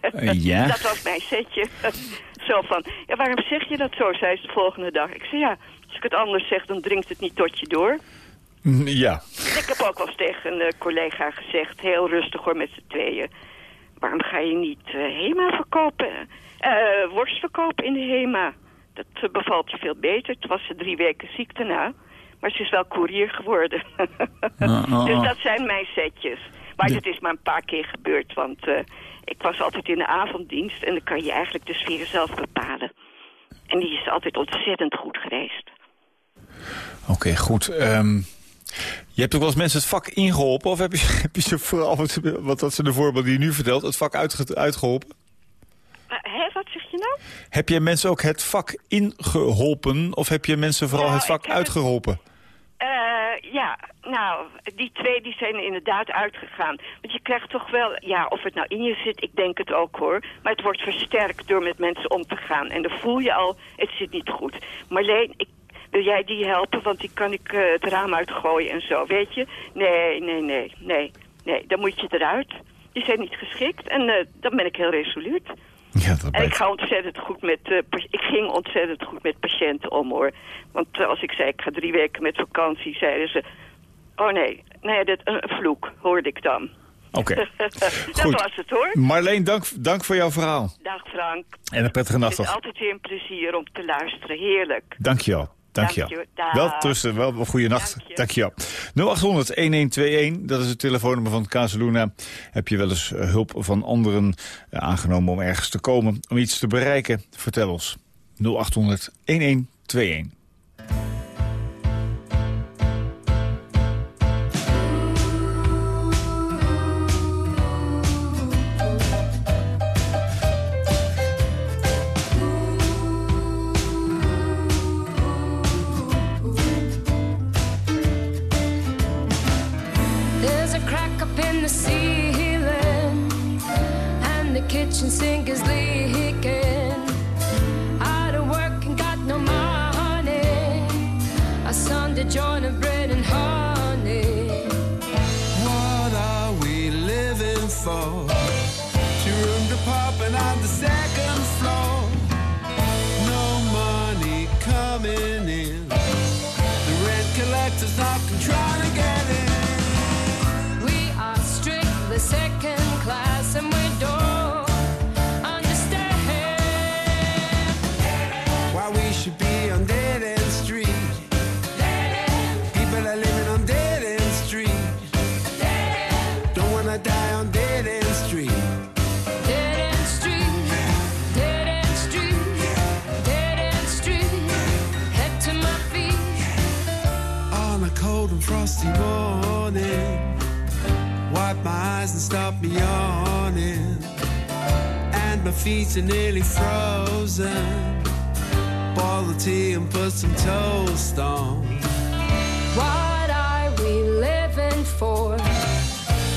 Eh, ja. Dat was mijn setje. zo van, ja, waarom zeg je dat zo, zei ze de volgende dag. Ik zei, ja, als ik het anders zeg, dan dringt het niet tot je door. Mm, Ja. Ik heb ook wel eens tegen een eh, collega gezegd, heel rustig hoor met z'n tweeën. Waarom ga je niet eh, HEMA verkopen? Worst verkopen in de HEMA. Eh, bevalt je veel beter. Toen was ze drie weken ziek daarna. Maar ze is wel koerier geworden. Ah, ah, dus dat zijn mijn setjes. Maar het is maar een paar keer gebeurd. Want eh, ik was altijd in de avonddienst. En dan kan je eigenlijk de sfeer zelf bepalen. En die is altijd ontzettend goed geweest. Oké, goed. Ehm, je hebt ook wel eens mensen het vak ingeholpen? Of heb je, heb je ze vooral, wat, wat dat zijn de voorbeelden die je nu vertelt, het vak uitge- uitgeholpen? Eh, Hé, wat zeg je nou? Heb je mensen ook het vak ingeholpen? Of heb je mensen vooral Nou, het vak uitgeholpen? Eh, ja, nou, die twee die zijn er inderdaad uitgegaan. Want je krijgt toch wel, ja, of het nou in je zit, ik denk het ook hoor. Maar het wordt versterkt door met mensen om te gaan. En dan voel je al, het zit niet goed. Marleen, ik, wil jij die helpen? Want die kan ik eh, het raam uitgooien en zo, weet je? Nee, nee, nee, nee, nee, dan moet je eruit. Die zijn niet geschikt en eh, dan ben ik heel resoluut. Ja, dat En ik, ga ontzettend goed met, pa- ik ging ontzettend goed met patiënten om, hoor. Want eh, als ik zei, ik ga drie weken met vakantie, zeiden ze... Oh nee, nee, dat, een vloek, hoorde ik dan. Oké. dat Goed. was het, hoor. Marleen, dank, dank voor jouw verhaal. Dag Frank. En een prettige nacht Het is altijd weer een plezier om te luisteren. Heerlijk. Dank je wel. Dank je Dank wel. Wel tussen, wel een goede nacht. Dank je wel. 0800-1121, dat is het telefoonnummer van Casaluna. Heb je wel eens eh, hulp van anderen eh, aangenomen om ergens te komen, om iets te bereiken? Vertel ons. 0800-1121. Second my eyes and stop me yawning. And my feet are nearly frozen. Boil the tea and put some toast on. What are we living for?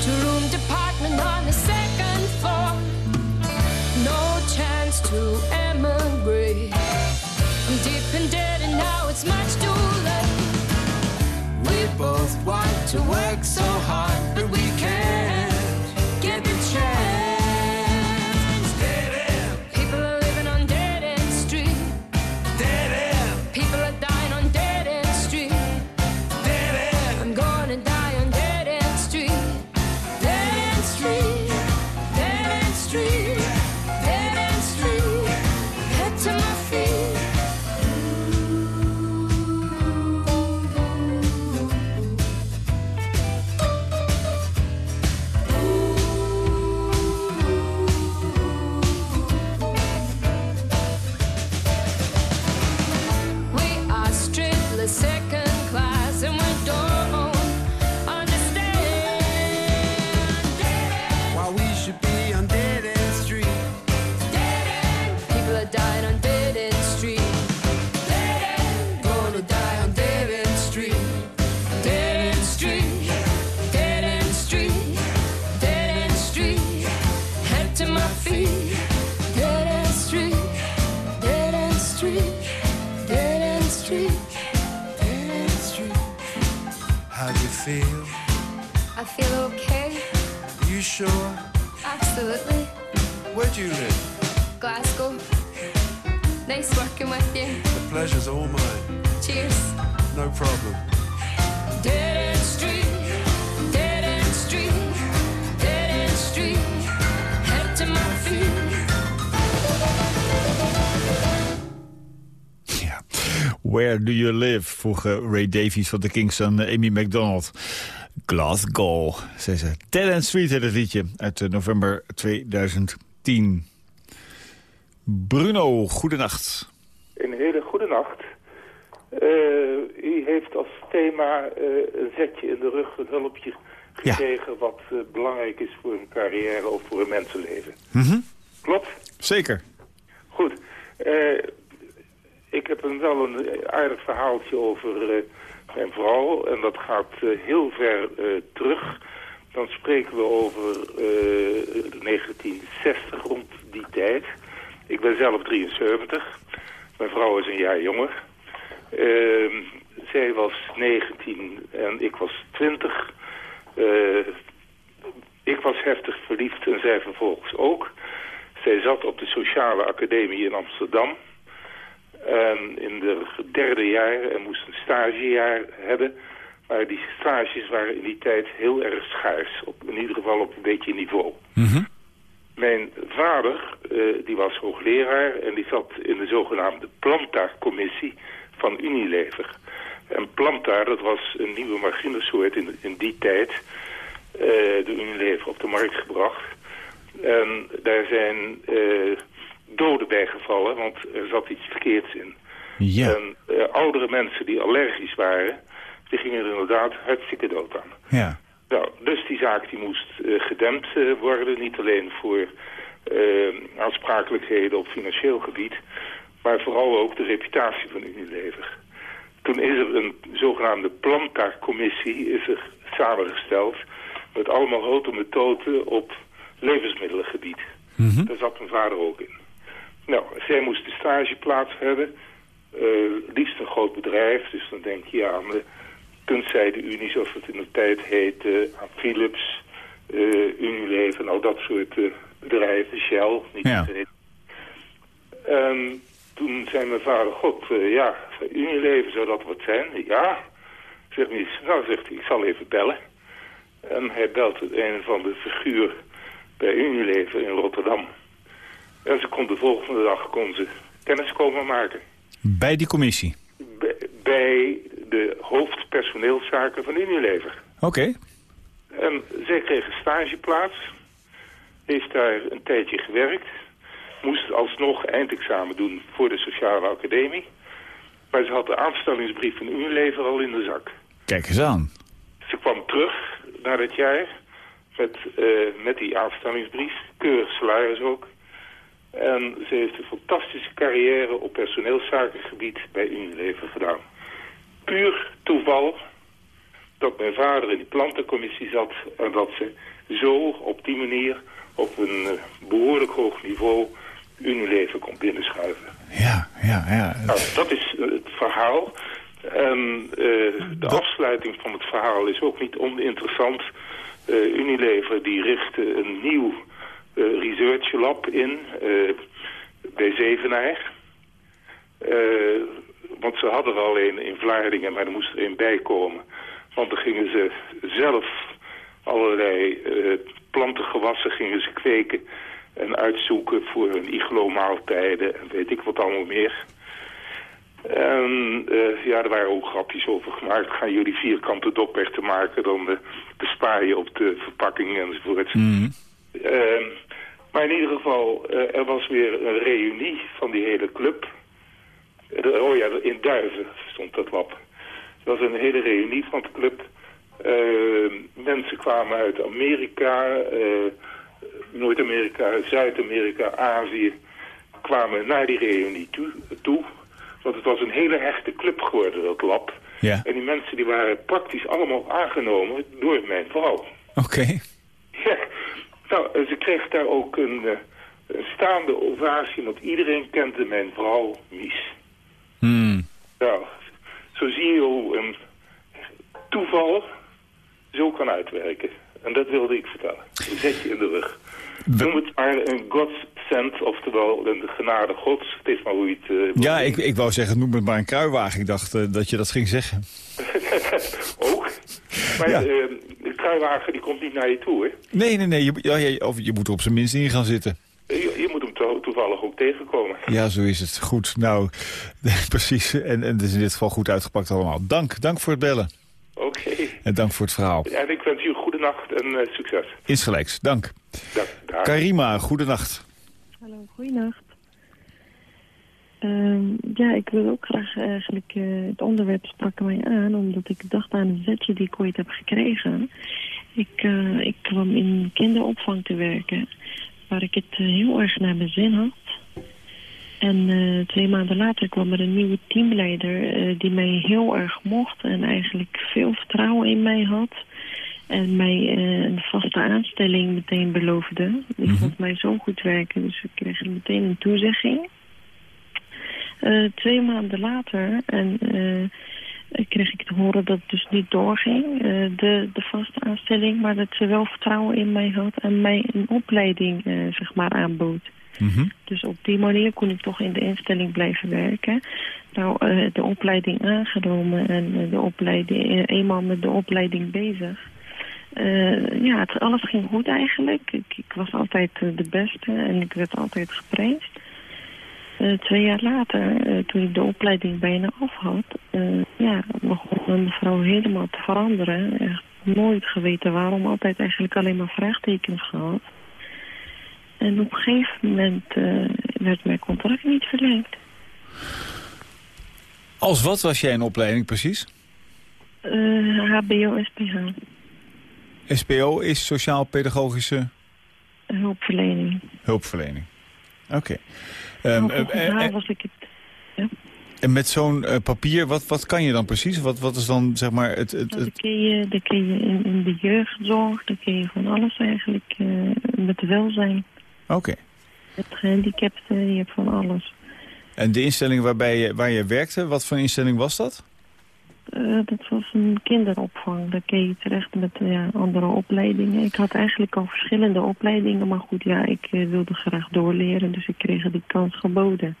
Two room department on the second floor. No chance to emigrate. I'm deep in debt and now it's much too late. We both want to work so hard, but we feel? I feel okay. You sure? Glasgow. Nice working with you. The pleasure's all mine. Cheers. No problem. Dead street, dead street, dead street. Head to my Where do you live? vroeg Ray Davies van de Kings aan eh, Amy McDonald. Glasgow, zei ze. Dead End Street het liedje uit eh, november 2000. 10. Bruno, goedenacht. Een hele goede nacht. Eh, u heeft als thema eh, een zetje in de rug, een hulpje gekregen... Wat eh, belangrijk is voor een carrière of voor een mensenleven. Mhm. Klopt? Zeker. Goed. ik heb een, wel een aardig verhaaltje over mijn vrouw. En dat gaat heel ver terug. Dan spreken we over eh, 1960, rond die tijd. Ik ben zelf 73. Mijn vrouw is een jaar jonger. Ehm, zij was 19 en ik was 20. Eh, ik was heftig verliefd en zij vervolgens ook. Zij zat op de Sociale Academie in Amsterdam. En in het derde jaar en moest een stagejaar hebben. Maar die stages waren in die tijd heel erg schaars. Op, in ieder geval op een beetje niveau. Mijn vader, eh, die was hoogleraar en die zat in de zogenaamde Planta-commissie van Unilever. En Planta, dat was een nieuwe marginesoort in, in die tijd, eh, de Unilever op de markt gebracht. En daar zijn eh, doden bij gevallen, want er zat iets verkeerds in. Ja. En eh, oudere mensen die allergisch waren, die gingen er inderdaad hartstikke dood aan. Ja. Nou, dus die zaak die moest eh, gedempt eh, worden, niet alleen voor eh, aansprakelijkheden op financieel gebied, maar vooral ook de reputatie van Unilever. Toen is er een zogenaamde Planta-commissie is er samengesteld met allemaal grote methoden op levensmiddelengebied. Daar zat mijn vader ook in. Nou, zij moest een stageplaats hebben, liefst een groot bedrijf, dus dan denk je aan de kunstzijde-Unie, zoals het in de tijd heette, aan Philips, eh, Unilever, nou dat soort eh, bedrijven, Shell, niet Ja. En toen zei mijn vader, god, eh, ja, Unilever zou dat wat zijn? Ja, zegt hij, nou zegt hij, ik zal even bellen. En hij belt een van de figuur bij Unilever in Rotterdam. En ze kon de volgende dag kon ze kennis komen maken. Bij die commissie. Bij- Bij de hoofdpersoneelszaken van Unilever. Oké. En zij kreeg een stageplaats. Heeft daar een tijdje gewerkt. Moest alsnog eindexamen doen voor de sociale academie. Maar ze had de aanstellingsbrief van Unilever al in de zak. Kijk eens aan. Ze kwam terug na dat jaar met, eh, met die aanstellingsbrief. Keurig salaris ook. En ze heeft een fantastische carrière op personeelszakengebied bij Unilever gedaan. Puur toeval dat mijn vader in die plantencommissie zat... en dat ze zo op die manier op een eh, behoorlijk hoog niveau Unilever kon binnenschuiven. Ja, ja, ja. Nou, dat is eh, het verhaal. En eh, de afsluiting van het verhaal is ook niet oninteressant. Unilever die richtte een nieuw eh, research lab in bij Zevenaar. Want ze hadden er al een in Vlaardingen, maar er moest er een bij komen. Want dan gingen ze zelf allerlei eh, plantengewassen gingen ze kweken en uitzoeken voor hun iglo-maaltijden en weet ik wat allemaal meer. En eh, ja, er waren ook grapjes over gemaakt. Gaan jullie vierkante doprechten maken, dan eh, bespaar je op de verpakking enzovoort. Ehm, maar in ieder geval, er was weer een reunie van die hele club. Eh, oh ja, in Duiven stond dat lab. Er was een hele reunie van de club. Ehm, mensen kwamen uit Amerika, eh, Noord-Amerika, Zuid-Amerika, Azië. Kwamen naar die reunie toe, toe. Want het was een hele hechte club geworden, dat lab. Ja. En die mensen die waren praktisch allemaal aangenomen door mijn vrouw. Oké. Ja, nou, ze kreeg daar ook een, eh, een staande ovatie, want iedereen kende mijn vrouw Mies. Nou, zo zie je hoe een toeval zo kan uitwerken. En dat wilde ik vertellen. Een zetje in de rug. Noem het maar een God's sent, oftewel een genade gods. Het is maar hoe je het... wil Ja, ik, ik wou zeggen, noem het maar een kruiwagen. Ik dacht eh, dat je dat ging zeggen. Ook. Maar Ja. eh, de kruiwagen die komt niet naar je toe, hè. Nee, nee, nee. Je, ja, of je moet er op zijn minst in gaan zitten. Je, je moet hem to- toevallig ook tegenkomen. Ja, zo is het. Goed, nou, precies. En, en het is in dit geval goed uitgepakt allemaal. Dank, dank voor het bellen. Oké. En dank voor het verhaal. En ik wens u een goede nacht en eh, succes. Insgelijks, dank. Dag. dag. Karima, goedenacht. Hallo, goeienacht. Ehm, ja, ik wil ook graag eigenlijk... eh, het onderwerp sprak mij aan, omdat ik dacht aan een zetje die ik ooit heb gekregen. Ik, eh, ik kwam in kinderopvang te werken, waar ik het eh, heel erg naar mijn zin had. En eh, twee maanden later kwam er een nieuwe teamleider eh, die mij heel erg mocht en eigenlijk veel vertrouwen in mij had. En mij een vaste aanstelling meteen beloofde. Die vond mij zo goed werken, dus ik kreeg meteen een toezegging. Twee maanden later en, kreeg ik te horen dat het dus niet doorging, eh, de, de vaste aanstelling. Maar dat ze wel vertrouwen in mij had en mij een opleiding eh, zeg maar aanbood. Dus op die manier kon ik toch in de instelling blijven werken. Nou, eh, de opleiding aangenomen en eh, de opleiding, eh, eenmaal met de opleiding bezig. Eh, ja, het, alles ging goed eigenlijk. Ik, ik was altijd eh, de beste en ik werd altijd gepreisd. Eh, twee jaar later, eh, toen ik de opleiding bijna af had, eh, ja, begon mijn mevrouw helemaal te veranderen. Echt nooit geweten waarom, altijd eigenlijk alleen maar vraagtekens gehad. En op een gegeven moment werd mijn contract niet verlengd. Als wat was jij in opleiding precies? Eh, HBO, SPH, SPO is sociaal-pedagogische hulpverlening. hulpverlening. Oké. Ehm, eh, eh, eh, was ik het... Ja. en met zo'n papier, wat, wat kan je dan precies? Wat, wat is dan zeg maar het... het, Dan het... kun je, dan kun je in, in de jeugdzorg, dan kun je van alles eigenlijk eh, met welzijn. Oké. Met gehandicapten, je hebt van alles. En de instelling waarbij je, waar je werkte, wat voor instelling was dat? Eh, dat was een kinderopvang. Daar kun je terecht met eh, ja, andere opleidingen. Ik had eigenlijk al verschillende opleidingen. Maar goed, ja, ik eh, wilde graag doorleren. Dus ik kreeg die kans geboden.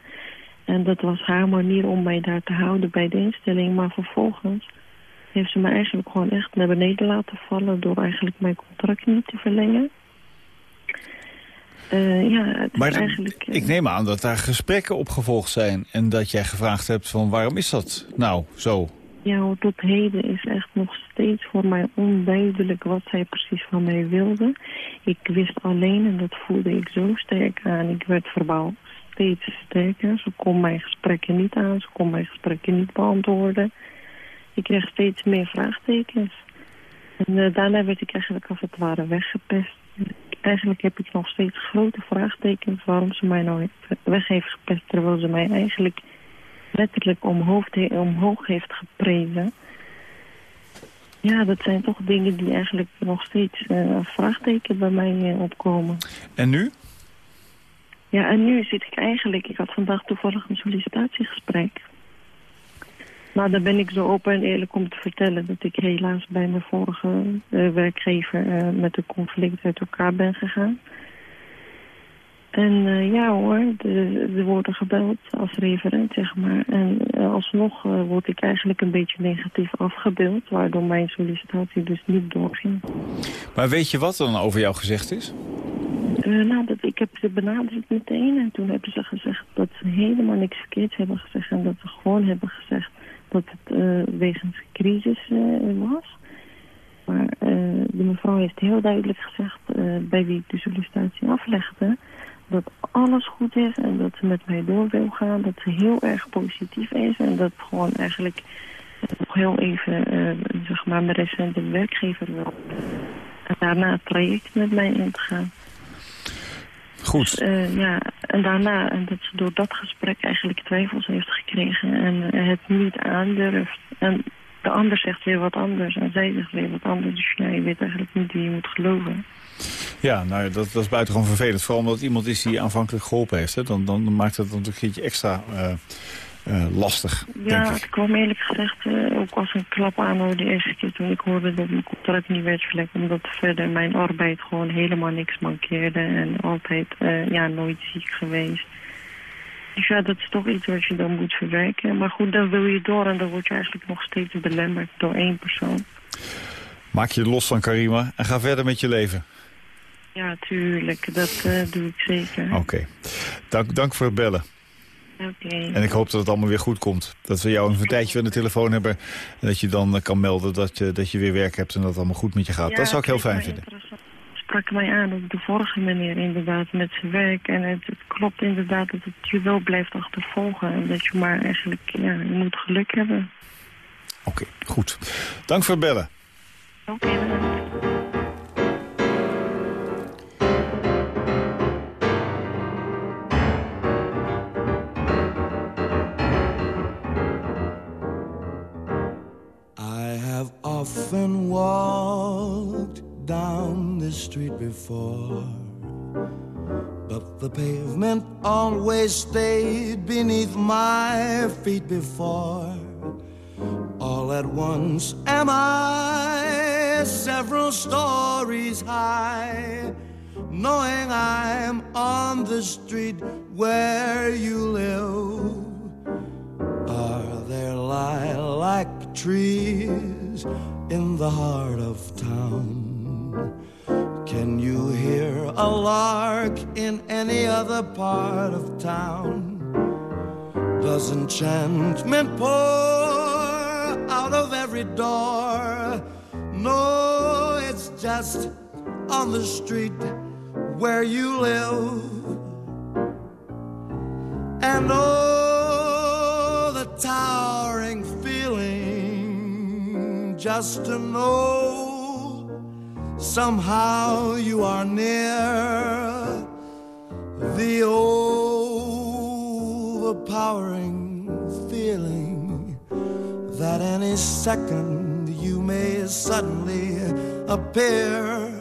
En dat was haar manier om mij daar te houden bij de instelling. Maar vervolgens heeft ze me eigenlijk gewoon echt naar beneden laten vallen... door eigenlijk mijn contract niet te verlengen. Eh, ja, Maar eigenlijk... eh, ik neem aan dat daar gesprekken op gevolgd zijn. En dat jij gevraagd hebt van waarom is dat nou zo? Ja, tot heden is echt nog steeds voor mij onduidelijk wat zij precies van mij wilde. Ik wist alleen, en dat voelde ik zo sterk aan, ik werd verbaal steeds sterker. Ze kon mijn gesprekken niet aan, ze kon mijn gesprekken niet beantwoorden. Ik kreeg steeds meer vraagtekens. En eh, daarna werd ik eigenlijk als het ware weggepest. Eigenlijk heb ik nog steeds grote vraagtekens waarom ze mij nou weg heeft gepest... terwijl ze mij eigenlijk letterlijk omhoog, omhoog heeft geprezen. Ja, dat zijn toch dingen die eigenlijk nog steeds als vraagteken bij mij eh, opkomen. En nu? Ja, en nu zit ik eigenlijk... Ik had vandaag toevallig een sollicitatiegesprek. Nou, daar ben ik zo open en eerlijk om te vertellen... dat ik helaas bij mijn vorige eh, werkgever met een conflict uit elkaar ben gegaan. En eh, ja hoor, de- er worden gebeld als referent, zeg maar. En eh, alsnog eh, word ik eigenlijk een beetje negatief afgebeeld... waardoor mijn sollicitatie dus niet doorging. Maar weet je wat er dan over jou gezegd is? Nou, dat, ik heb ze benaderd meteen en toen hebben ze gezegd dat ze helemaal niks verkeerds hebben gezegd. En dat ze gewoon hebben gezegd dat het wegens crisis was. Maar de mevrouw heeft heel duidelijk gezegd, bij wie ik de sollicitatie aflegde, dat alles goed is en dat ze met mij door wil gaan. Dat ze heel erg positief is en dat gewoon eigenlijk nog heel even, eh, zeg maar, mijn recente werkgever wil. En daarna het traject met mij in te gaan. Goed. Eh, ja, en daarna, en dat ze door dat gesprek eigenlijk twijfels heeft gekregen en het niet aandurft. En de ander zegt weer wat anders en zij zegt weer wat anders. Dus ja, je weet eigenlijk niet wie je moet geloven. Ja, nou, dat, dat is buitengewoon vervelend. Vooral omdat iemand is die aanvankelijk geholpen heeft. Hè? Dan, dan maakt het dan een keertje extra eh, eh, lastig, Ja, ik. het kwam eerlijk gezegd eh, ook als een klap aan de eerste keer toen ik hoorde dat mijn contract niet werd verlengd. Omdat verder mijn arbeid gewoon helemaal niks mankeerde. En altijd, ja, nooit ziek geweest. Dus ja, dat is toch iets wat je dan moet verwerken. Maar goed, dan wil je door en dan word je eigenlijk nog steeds belemmerd door één persoon. Maak je los van Karima en ga verder met je leven. Ja, tuurlijk. Dat eh, doe ik zeker. Oké. Dank, dank voor het bellen. Oké. En ik hoop dat het allemaal weer goed komt. Dat we jou een tijdje aan de telefoon hebben. En dat je dan eh, kan melden dat je, dat je weer werk hebt en dat het allemaal goed met je gaat. Ja, dat zou ik heel fijn vinden. sprak mij aan op de vorige meneer inderdaad met zijn werk. En het, het klopt inderdaad dat het je wel blijft achtervolgen. En dat je maar eigenlijk, ja, je moet geluk hebben. Oké, goed. Dank voor het bellen. Oké, often walked down this street before, but the pavement always stayed beneath my feet before. All at once am I several stories high, knowing I'm on the street where you live. Are there lilac trees in the heart of town? Can you hear a lark in any other part of town? Does enchantment pour out of every door? No, it's just on the street where you live. And oh, just to know somehow you are near the overpowering feeling that any second you may suddenly appear.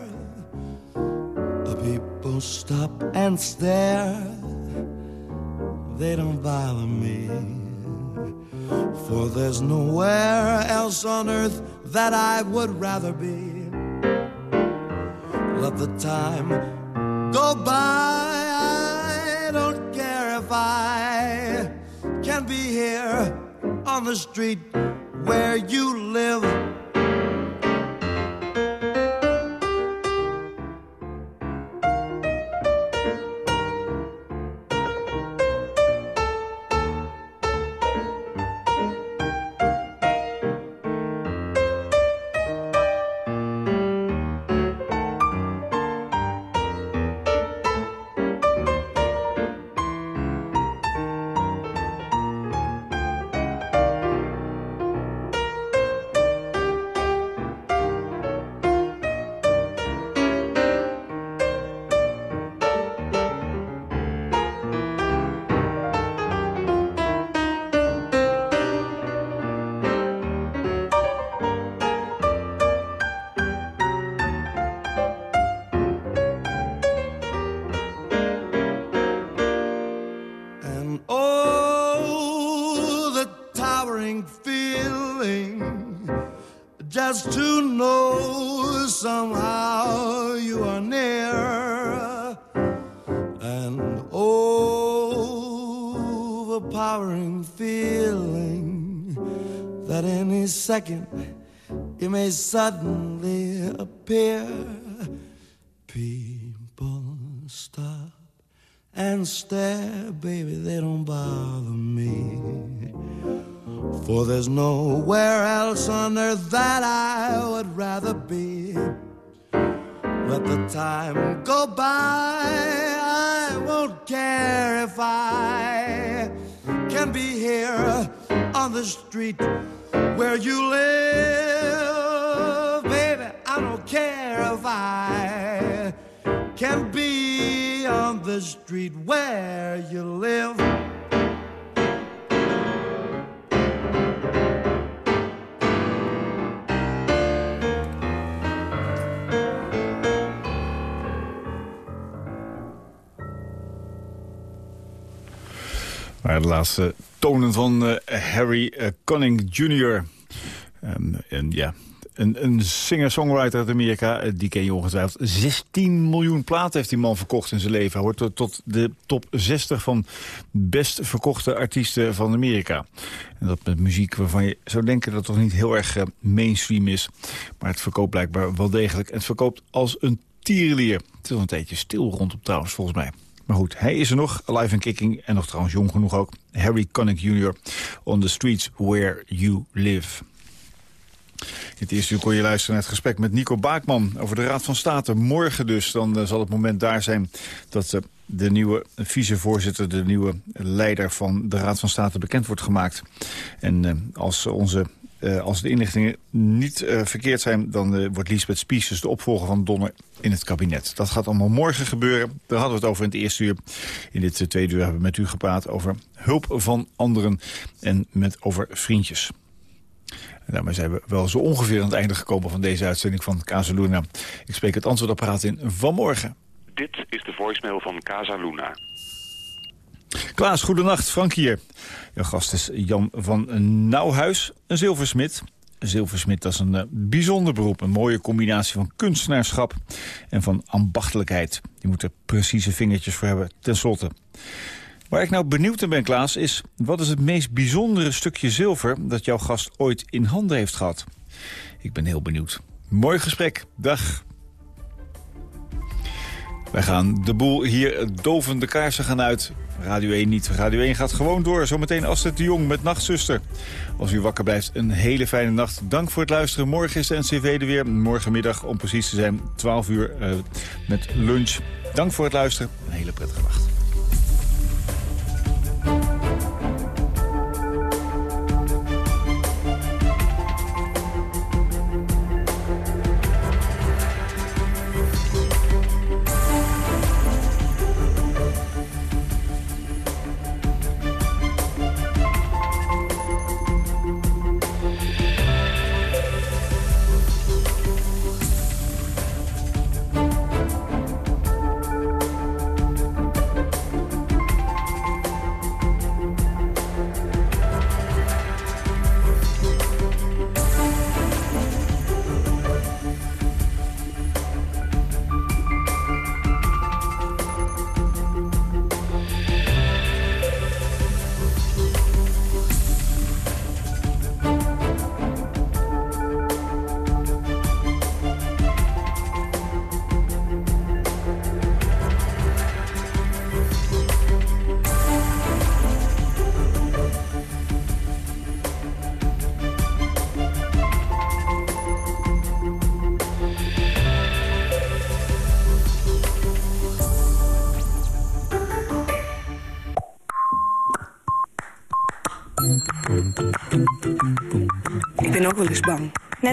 The people stop and stare they don't bother me. For there's nowhere else on earth that I would rather be. Let the time go by. I don't care if I can be here on the street where you live. Second you may suddenly appear. People stop and stare, baby, they don't bother me. For there's nowhere else on earth that I would rather be. Let the time go by, I won't care if I can be here on the street where you live. Baby, I don't care if I can be on the street where you live. De laatste tonen van eh, Harry eh, Conning Jr. Ehm, en ja, een, singer-songwriter uit Amerika, eh, die ken je ongetwijfeld. 16 miljoen platen heeft die man verkocht in zijn leven. Hij hoort tot- de top 60 van best verkochte artiesten van Amerika. En dat met muziek waarvan je zou denken dat het toch niet heel erg mainstream is. Maar het verkoopt blijkbaar wel degelijk. En het verkoopt als een tierenlier. Het is al een tijdje stil rondom trouwens, volgens mij. Maar goed, hij is er nog, alive and kicking. En nog trouwens jong genoeg ook. Harry Connick Jr. On the streets where you live. In het eerste uur kon je luisteren naar het gesprek met Nico Baakman over de Raad van State. Morgen dus, dan eh, zal het moment daar zijn dat eh, de nieuwe vicevoorzitter, de nieuwe leider van de Raad van State bekend wordt gemaakt. En eh, als, onze, eh, als de inlichtingen niet eh, verkeerd zijn, dan eh, wordt Lisbeth Spies dus de opvolger van Donner in het kabinet. Dat gaat allemaal morgen gebeuren. Daar hadden we het over in het eerste uur. In dit tweede uur hebben we met u gepraat over hulp van anderen en met over vriendjes. En daarmee zijn we wel zo ongeveer aan het einde gekomen van deze uitzending van Casaluna. Ik spreek het antwoordapparaat in vanmorgen. Dit is de voicemail van Casa Luna. Klaas, goedenacht. Frank hier. Jouw gast is Jan van Nauwhuis, een zilversmid. Een zilversmid dat is een eh, bijzonder beroep. Een mooie combinatie van kunstenaarschap en van ambachtelijkheid. Je moet er precieze vingertjes voor hebben, ten slotte. Waar ik nou benieuwd naar ben, Klaas, is... wat is het meest bijzondere stukje zilver... dat jouw gast ooit in handen heeft gehad? Ik ben heel benieuwd. Mooi gesprek. Dag. Wij gaan de boel hier doven de kaarsen gaan uit. Radio 1 niet. Radio 1 gaat gewoon door. Zometeen Astrid de Jong met Nachtzuster. Als u wakker blijft, een hele fijne nacht. Dank voor het luisteren. Morgen is de NCV er weer. Morgenmiddag, om precies te zijn, 12 uur eh, met lunch. Dank voor het luisteren. Een hele prettige nacht.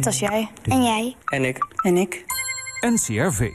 Net als jij. En jij. En ik. En ik. NCRV.